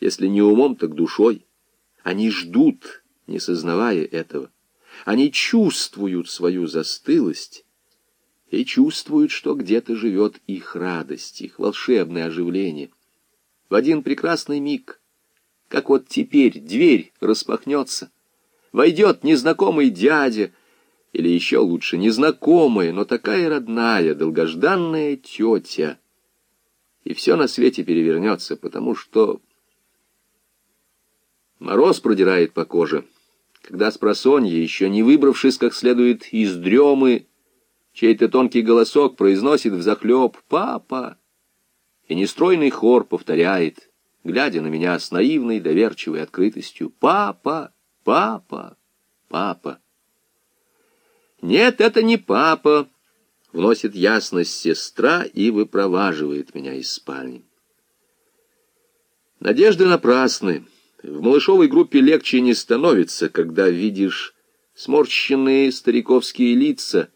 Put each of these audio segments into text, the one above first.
Если не умом, так душой. Они ждут, не сознавая этого. Они чувствуют свою застылость и чувствуют, что где-то живет их радость, их волшебное оживление. В один прекрасный миг, как вот теперь дверь распахнется, войдет незнакомый дядя, или еще лучше, незнакомая, но такая родная, долгожданная тетя. И все на свете перевернется, потому что мороз продирает по коже, когда с просонья, еще не выбравшись как следует из дремы, чей-то тонкий голосок произносит взахлеб «Папа!» и нестройный хор повторяет, глядя на меня с наивной доверчивой открытостью «Папа! Папа! Папа!» «Нет, это не папа!» — вносит ясность сестра и выпроваживает меня из спальни. Надежды напрасны. В малышовой группе легче не становится, когда видишь сморщенные стариковские лица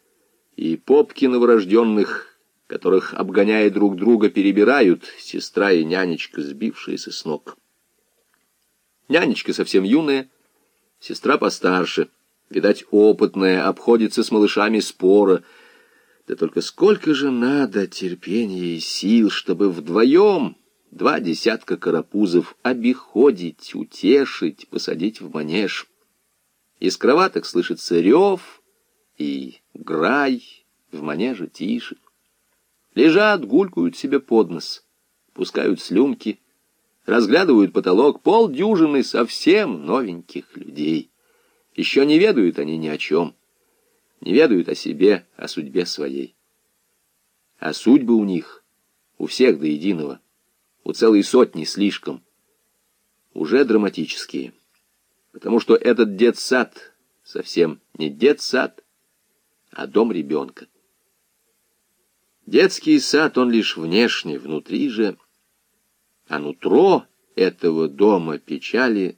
и попки новорожденных, которых, обгоняя друг друга, перебирают сестра и нянечка, сбившиеся с ног. Нянечка совсем юная, сестра постарше — Видать, опытная, обходится с малышами спора. Да только сколько же надо терпения и сил, чтобы вдвоем два десятка карапузов обиходить, утешить, посадить в манеж. Из кроваток слышится рев и грай, в манеже тише. Лежат, гулькают себе под нос, пускают слюнки, разглядывают потолок полдюжины совсем новеньких людей. Еще не ведают они ни о чем, не ведают о себе, о судьбе своей. А судьбы у них, у всех до единого, у целой сотни слишком, уже драматические. Потому что этот детсад совсем не детсад, а дом ребенка. Детский сад, он лишь внешне, внутри же, а нутро этого дома печали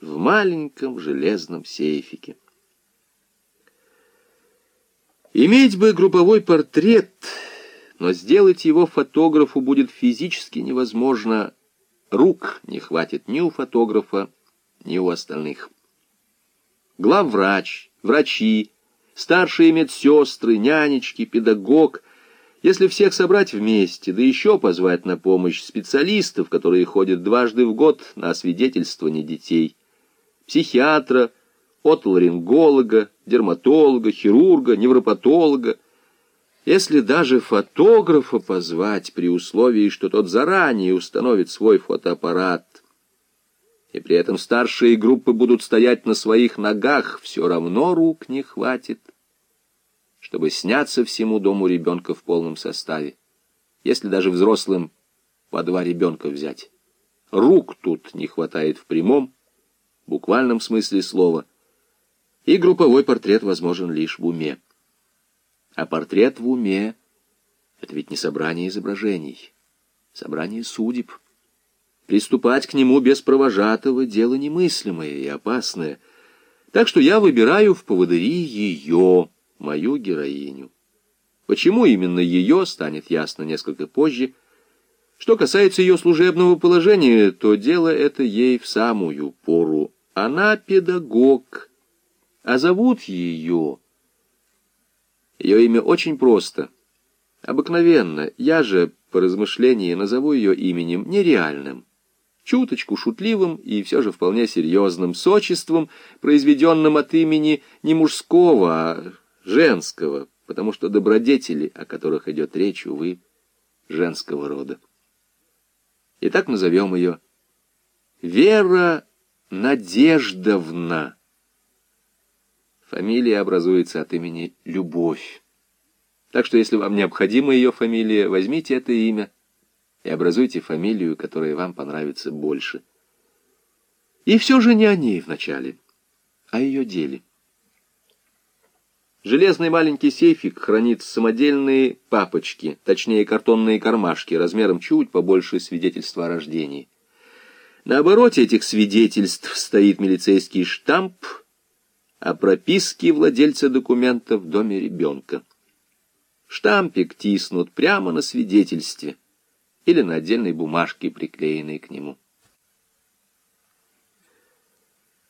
в маленьком железном сейфике. Иметь бы групповой портрет, но сделать его фотографу будет физически невозможно. Рук не хватит ни у фотографа, ни у остальных. Главврач, врачи, старшие медсестры, нянечки, педагог — если всех собрать вместе, да еще позвать на помощь специалистов, которые ходят дважды в год на освидетельствование детей, психиатра, отоларинголога, дерматолога, хирурга, невропатолога. Если даже фотографа позвать при условии, что тот заранее установит свой фотоаппарат, и при этом старшие группы будут стоять на своих ногах, все равно рук не хватит, чтобы сняться всему дому ребенка в полном составе, если даже взрослым по два ребенка взять. Рук тут не хватает в прямом, буквальном смысле слова, и групповой портрет возможен лишь в уме. А портрет в уме — это ведь не собрание изображений, собрание судеб. Приступать к нему без провожатого — дело немыслимое и опасное. Так что я выбираю в поводыри ее, мою героиню. Почему именно ее, станет ясно несколько позже. Что касается ее служебного положения, то дело это ей в самую пору. Она педагог, а зовут ее... Ее имя очень просто, обыкновенно. Я же, по размышлении, назову ее именем нереальным, чуточку шутливым и все же вполне серьезным, с отчеством, произведенным от имени не мужского, а женского, потому что добродетели, о которых идет речь, увы, женского рода. Итак, назовем ее Вера Надеждовна. Фамилия образуется от имени Любовь. Так что, если вам необходима ее фамилия, возьмите это имя и образуйте фамилию, которая вам понравится больше. И все же не о ней вначале, а о ее деле. Железный маленький сейфик хранит самодельные папочки, точнее картонные кармашки, размером чуть побольше свидетельства о рождении. На обороте этих свидетельств стоит милицейский штамп о прописке владельца документа в доме ребенка. Штампик тиснут прямо на свидетельстве или на отдельной бумажке, приклеенной к нему.